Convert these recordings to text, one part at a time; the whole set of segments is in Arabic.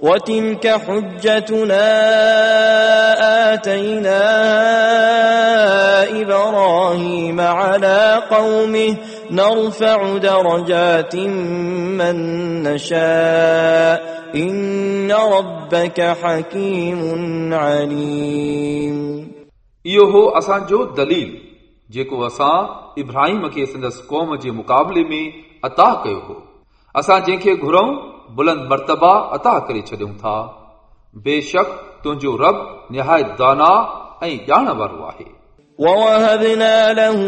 وتلك حجتنا آتيناها إبراهيم على قومه نرفع درجات من نشاء إن ربك حكيم عليم इहो हो असांजो दलील जेको असां इब्राहिम खे संदसि क़ौम जे मुक़ाबले में अता कयो हो असां जंहिंखे घुरऊं बुलंद मर्तबा अता करे छॾियूं था बेशक तुंहिंजो रब निहायत दाना ऐं ॼाण वारो आहे ووهبنا له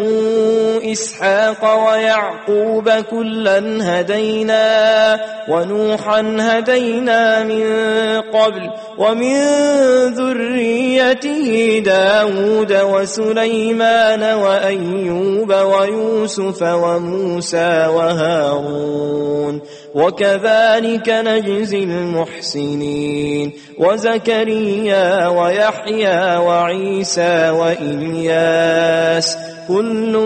إسحاق ويعقوب كلا هدينا ونوحا هدينا من قبل ومن ذريته داود وسليمان وأيوب ويوسف وموسى وهارون وكذلك نجزي المحسنين. وزكريا ويحيى وعيسى وإلياس كل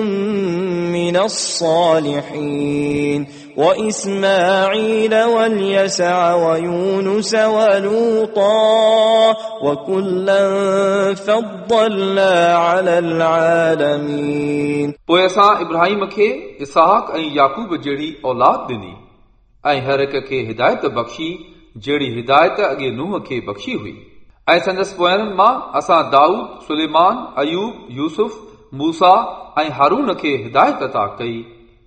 من الصالحين. وإسماعيل واليسع ويونس ولوطا وكلا فضلنا على العالمين. पोइ إبراهيم كي إسحاق أن يعقوب جري أولاد دني. ऐं हर हिक खे हिदायत बख़्शी जहिड़ी हिदायत अॻे नुंहं खे बख़्शी हुई ऐं संदसि पोयनि मां असां दाऊद सुलेमान अयूब यूसुफ मूसा ऐं हारून खे हिदायत अता कई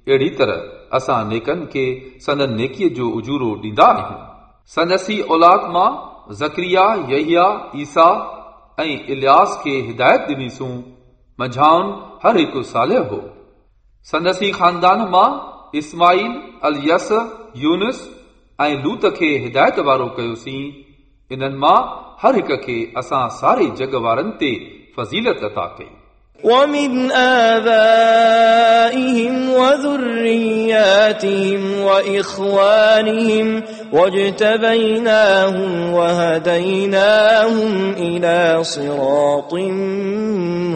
अहिड़ी तरह असां नेकनि खे संदन नेकीअ जो उजूरो ॾींदा आहियूं संदसी औलाद मां ज़करिया यहिया ईसा ऐं इलियास खे हिदायत ॾिनीसूं मंझाउन हर हिकु सालिह हो संदसी खानदान मां इस्माईल अलयस यूनुस ऐं लूत खे हिदायत वारो कयोसीं इन्हनि मां हर हिक खे असां सारे जग वारनि ते फज़ीलत अता कई ومن آبائهم وذرياتهم وإخوانهم واجتبيناهم وهديناهم إلى صراط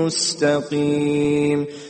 مستقيم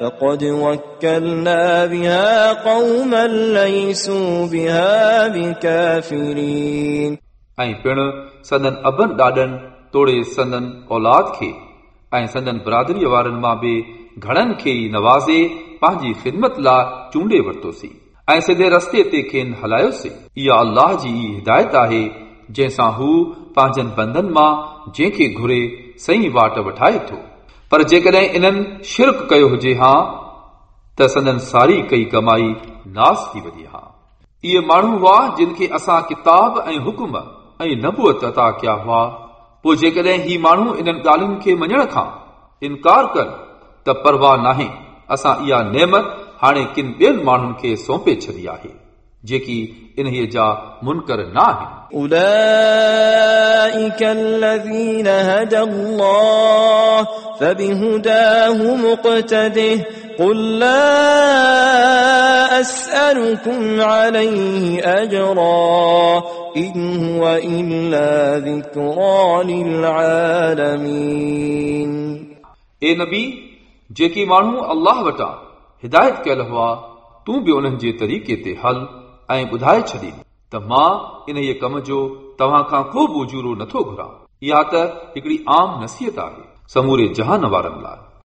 فقد وكلنا بها قوما ليسوا بها بكافرين ऐं पिणु संदन अबनि ॾाॾनि तोड़े संदन औलाद खे ऐं संदन बिरादरीअ वारनि मां बि घणनि खे ई नवाज़े पंहिंजी ख़िदमत लाइ चूंडे वरितोसीं ऐं सिधे रस्ते ते खेनि हलायोसीं इहा अल्लाह जी हिदायत आहे जंहिंसां हू पंहिंजनि बंदनि मां जंहिंखे घुरे सही वाट वठाए थो पर जेकॾहिं इन्हनि शिरक कयो हुजे हा त संदन सारी कई कमाई नास थी वञे हा इहे माण्हू हुआ जिन खे असां किताब ऐं हुकुम ऐं नबूअत अता कया हुआ पोइ जेकॾहिं ही माण्हू इन्हनि ॻाल्हियुनि खे मञण खां इनकार कनि त परवाह नाहे असां इहा नेमत हाणे किन ॿियनि माण्हुनि खे सौंपे छॾी आहे जेकी इन्हीअ जा मुनकर न आहिनि أولئك الذين هدى الله فبهداه مقتده قل لا أسألكم عليه أجرا إن هو إلا ذكرى للعالمين ए नबी जेकी माण्हू अल्लाह वटां हिदायत कयल हुआ तूं बि उन्हनि जे तरीक़े ते हल ऐं ॿुधाए छॾी त मां इन कम जो तव्हां खां को बि उजूरो नथो घुरां इहा त हिकिड़ी आम नसीहत आहे समूरे जहान वारनि लाइ